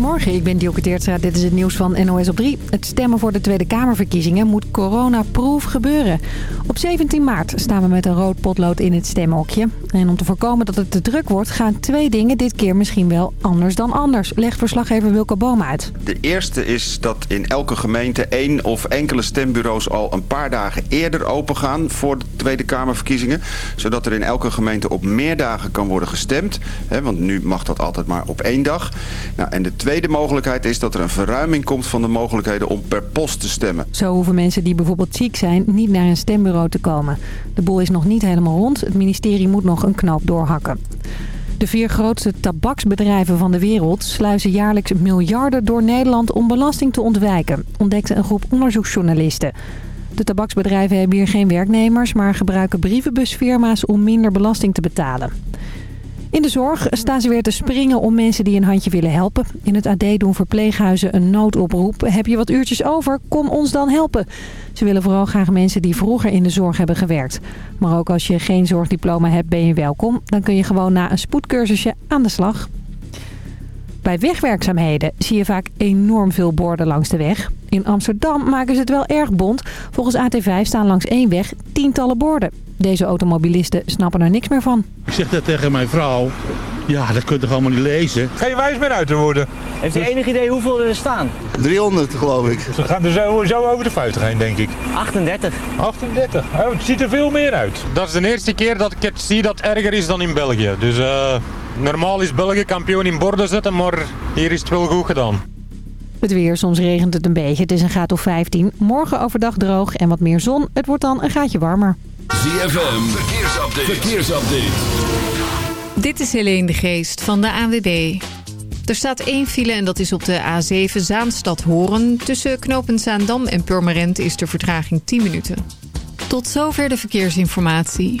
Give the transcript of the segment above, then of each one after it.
Goedemorgen, ik ben Dielke Teertstra. Dit is het nieuws van NOS op 3. Het stemmen voor de Tweede Kamerverkiezingen moet coronaproof gebeuren. Op 17 maart staan we met een rood potlood in het stemhokje. En om te voorkomen dat het te druk wordt, gaan twee dingen dit keer misschien wel anders dan anders. Legt verslaggever Wilco Boom uit. De eerste is dat in elke gemeente één of enkele stembureaus al een paar dagen eerder opengaan voor de Tweede Kamerverkiezingen. Zodat er in elke gemeente op meer dagen kan worden gestemd. Want nu mag dat altijd maar op één dag. Nou, en de tweede mogelijkheid is dat er een verruiming komt van de mogelijkheden om per post te stemmen. Zo hoeven mensen die bijvoorbeeld ziek zijn niet naar een stembureau te komen. De boel is nog niet helemaal rond. Het ministerie moet nog een knoop doorhakken. De vier grootste tabaksbedrijven van de wereld sluizen jaarlijks miljarden door Nederland om belasting te ontwijken, ontdekte een groep onderzoeksjournalisten. De tabaksbedrijven hebben hier geen werknemers, maar gebruiken brievenbusfirma's om minder belasting te betalen. In de zorg staan ze weer te springen om mensen die een handje willen helpen. In het AD doen verpleeghuizen een noodoproep. Heb je wat uurtjes over? Kom ons dan helpen. Ze willen vooral graag mensen die vroeger in de zorg hebben gewerkt. Maar ook als je geen zorgdiploma hebt ben je welkom. Dan kun je gewoon na een spoedcursusje aan de slag. Bij wegwerkzaamheden zie je vaak enorm veel borden langs de weg. In Amsterdam maken ze het wel erg bond. Volgens AT5 staan langs één weg tientallen borden. Deze automobilisten snappen er niks meer van. Ik zeg dat tegen mijn vrouw. Ja, dat kun je toch allemaal niet lezen? Geen wijs meer uit te worden. Heeft u enig idee hoeveel er staan? 300 geloof ik. Ze gaan er zo, zo over de 50 heen, denk ik. 38. 38. Oh, het ziet er veel meer uit. Dat is de eerste keer dat ik het zie dat erger is dan in België. Dus uh, normaal is België kampioen in borden zetten, maar hier is het wel goed gedaan. Het weer, soms regent het een beetje. Het is een graad of 15. Morgen overdag droog en wat meer zon. Het wordt dan een gaatje warmer. ZFM, verkeersupdate. verkeersupdate. Dit is Helene de Geest van de ANWB. Er staat één file en dat is op de A7 Zaanstad-Horen. Tussen knooppunt Zaandam en Purmerend is de vertraging 10 minuten. Tot zover de verkeersinformatie.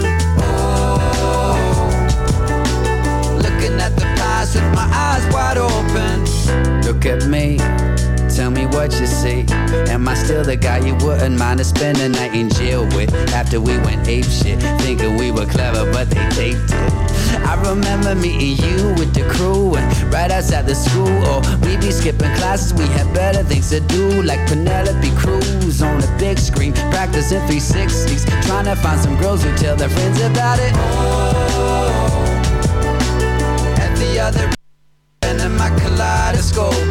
What you see. Am I still the guy you wouldn't mind to spend a night in jail with? After we went ape shit, thinking we were clever, but they taped it. I remember meeting you with the crew and right outside the school. Or we be skipping classes, we had better things to do, like Penelope Cruz on the big screen, practicing 360s, trying to find some girls who tell their friends about it. Oh, at the other end of my kaleidoscope.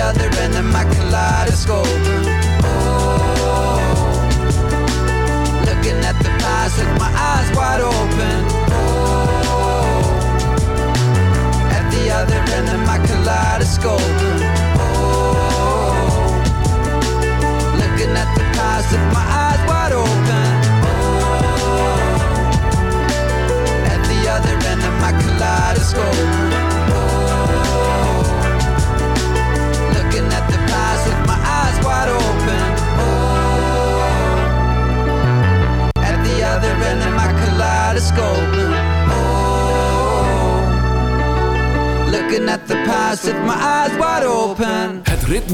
Other end of my kaleidoscope.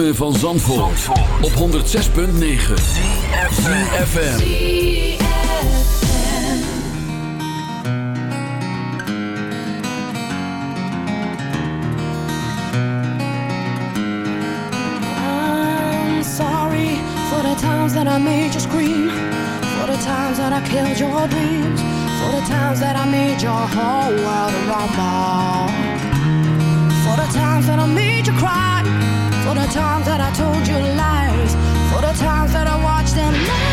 Ritme van Zandvoort, op 106.9 FM. I'm sorry for the times that I made you scream, for the times that I killed your dreams, for the times that I made your whole world a rumble, for the times that I made the times that I told you lies, for the times that I watched them let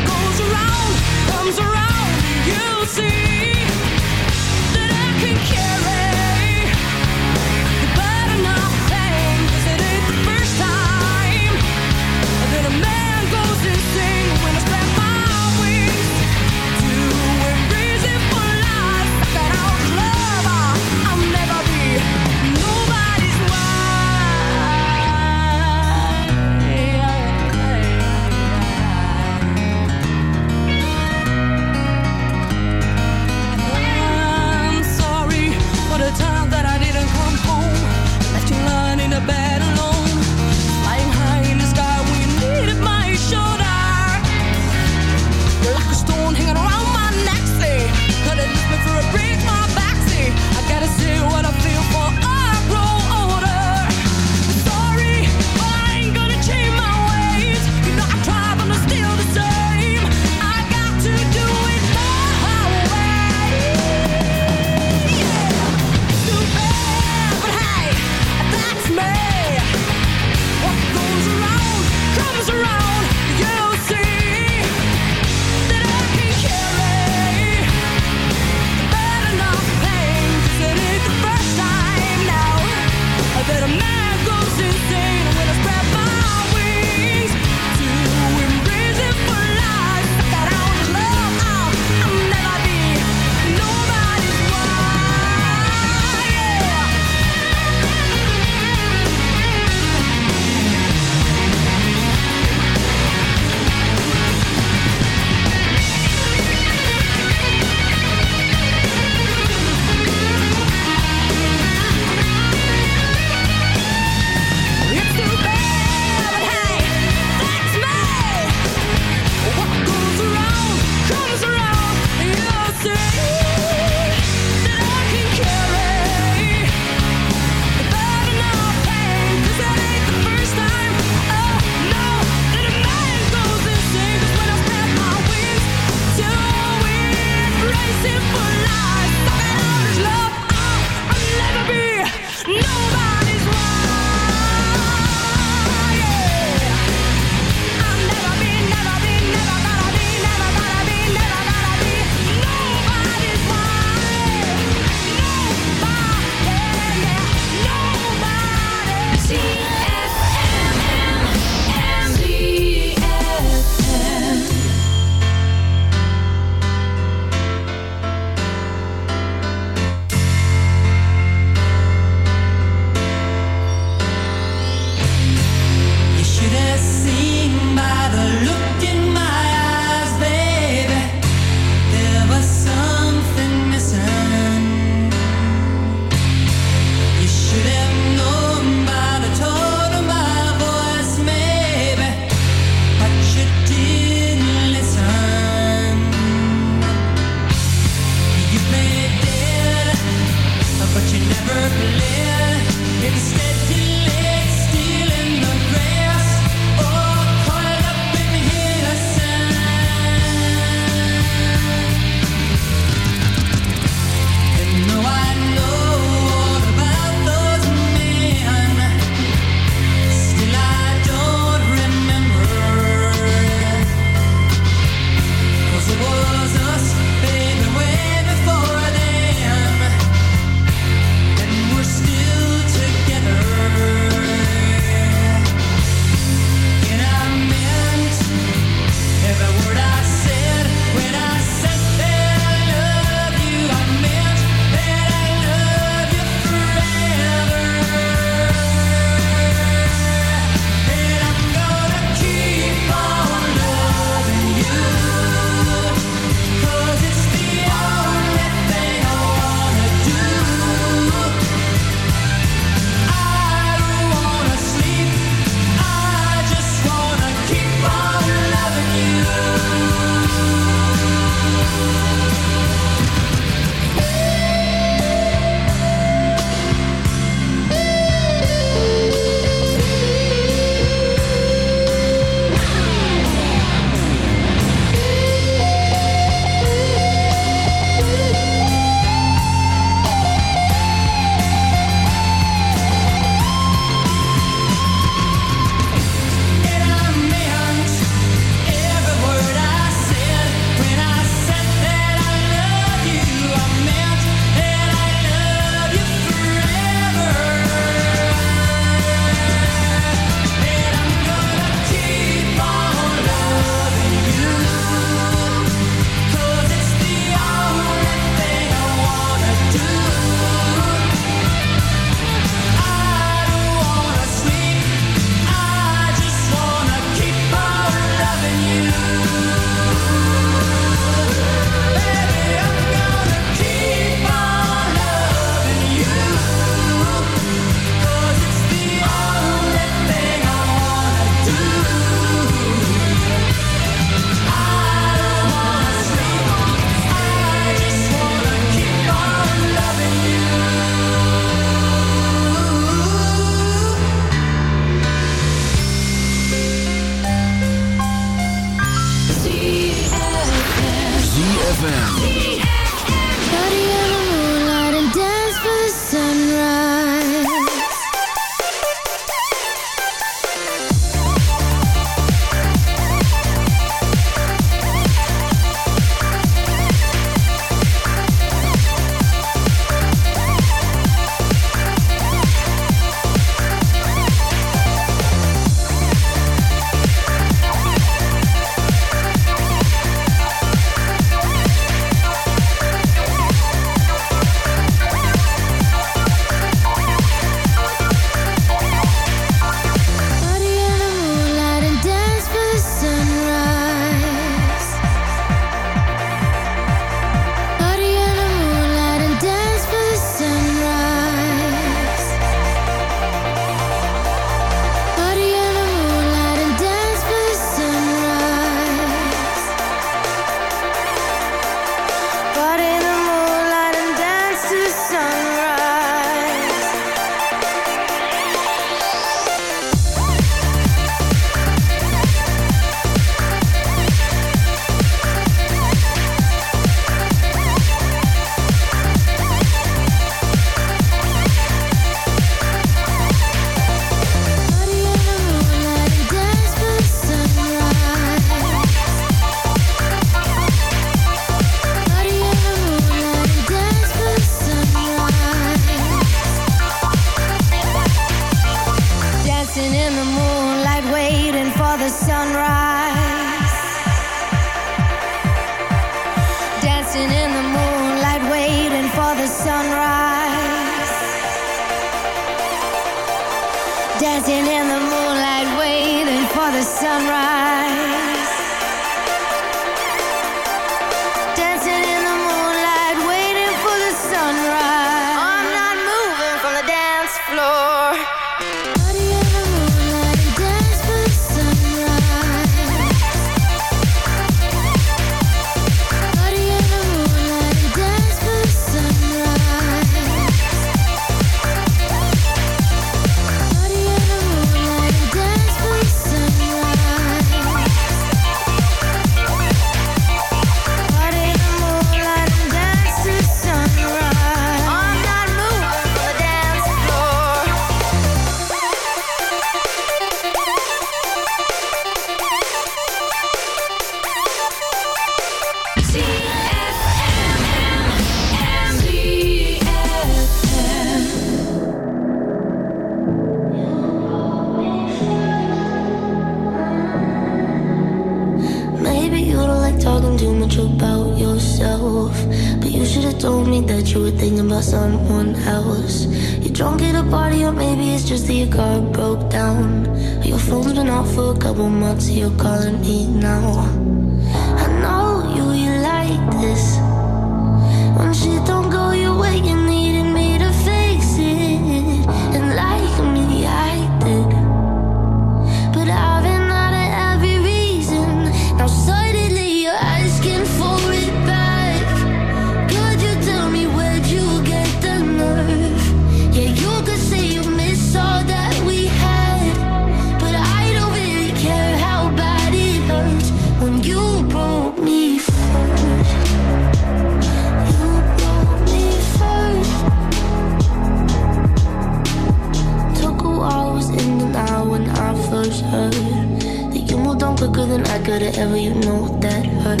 could've ever, you know that hurt.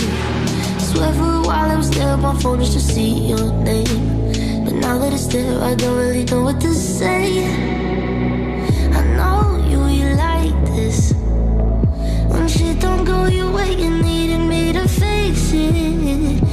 Swear for a while I was there on my phone just to see your name. But now that it's there, I don't really know what to say. I know you, you like this. When shit don't go your way, you needed me to fix it.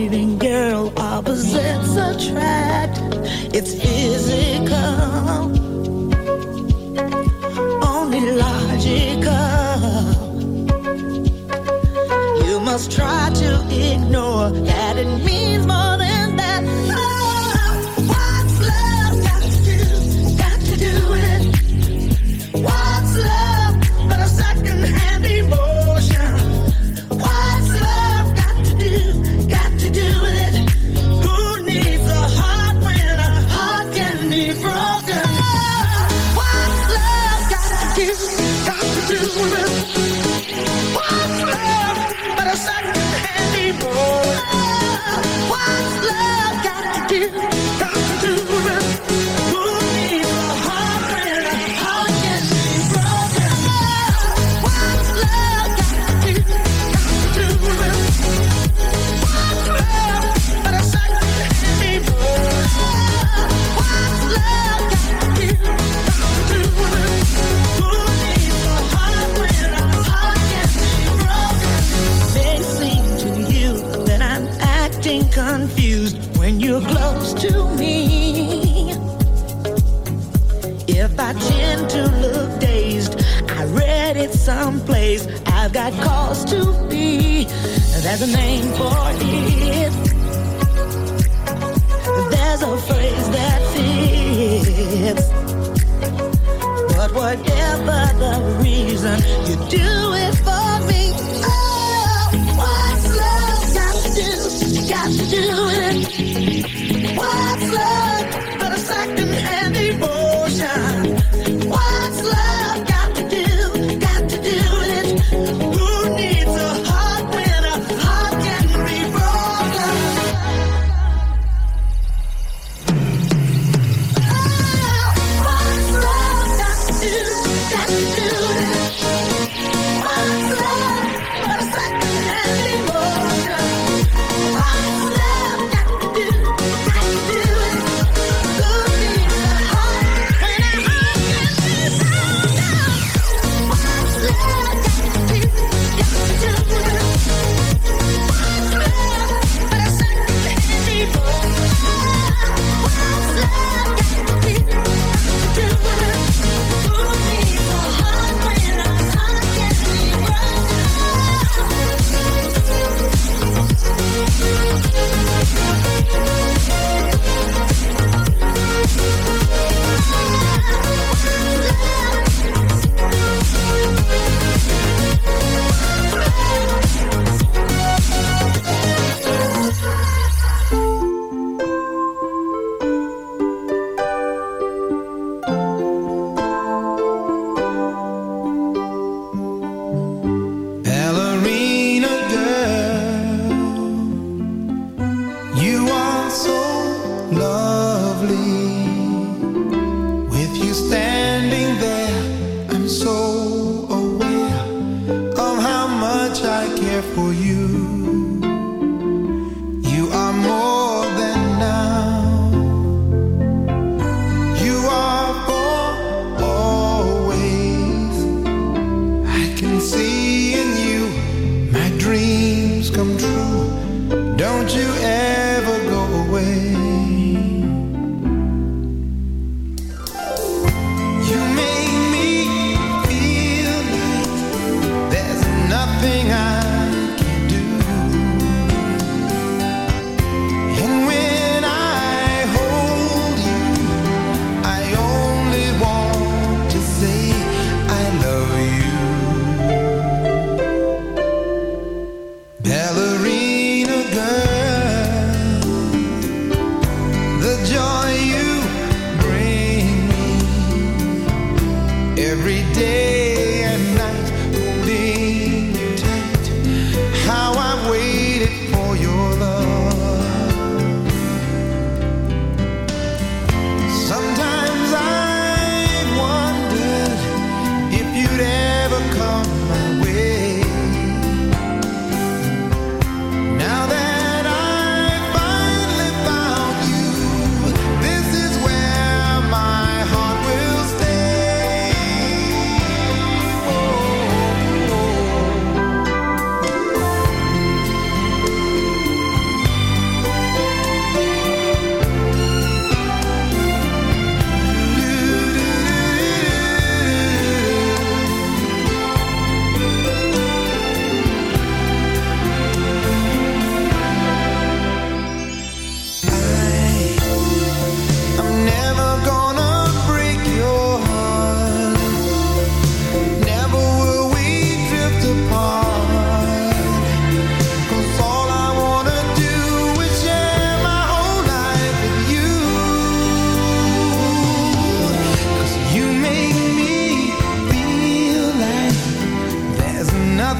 Baby girl, opposites attract. It's physical, only logical. You must try to ignore that it means more. ways. I've got cause to be. There's a name for it. There's a phrase that fits. But whatever the reason, you do it for me. Oh, what's love got to do? Got to do it.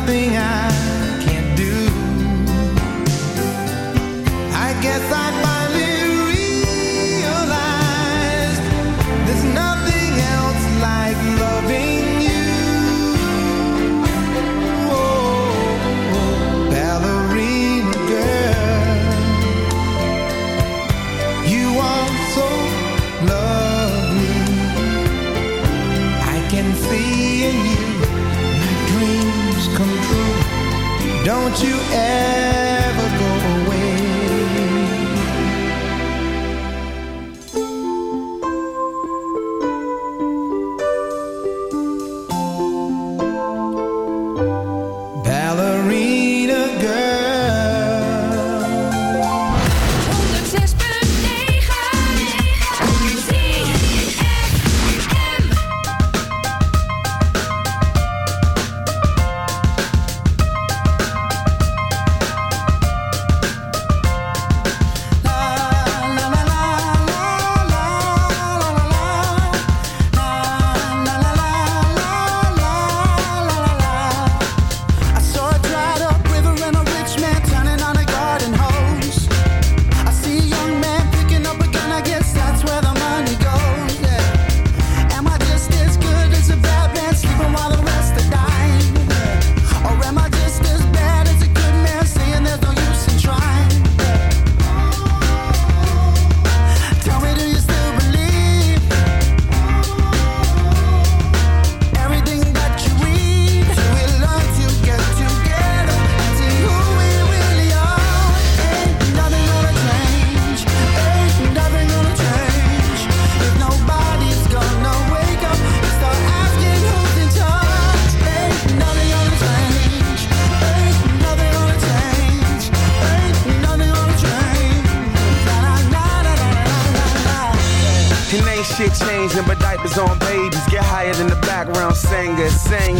nothing singer, sing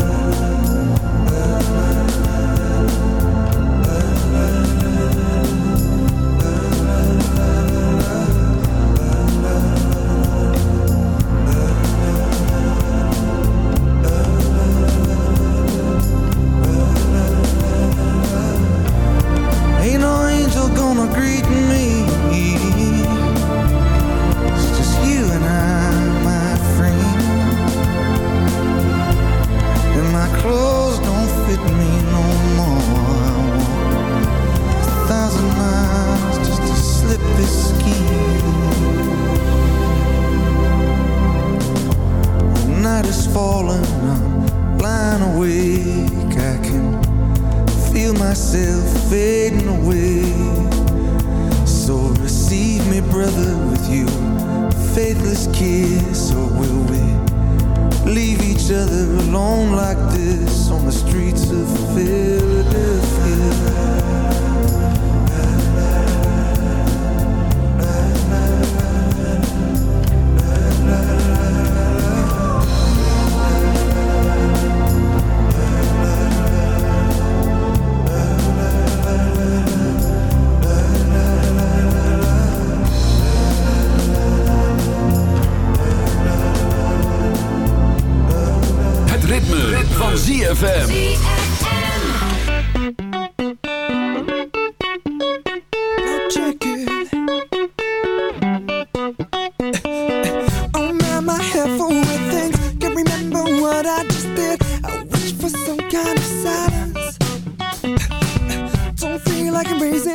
Amazing.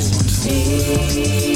Zandvoort.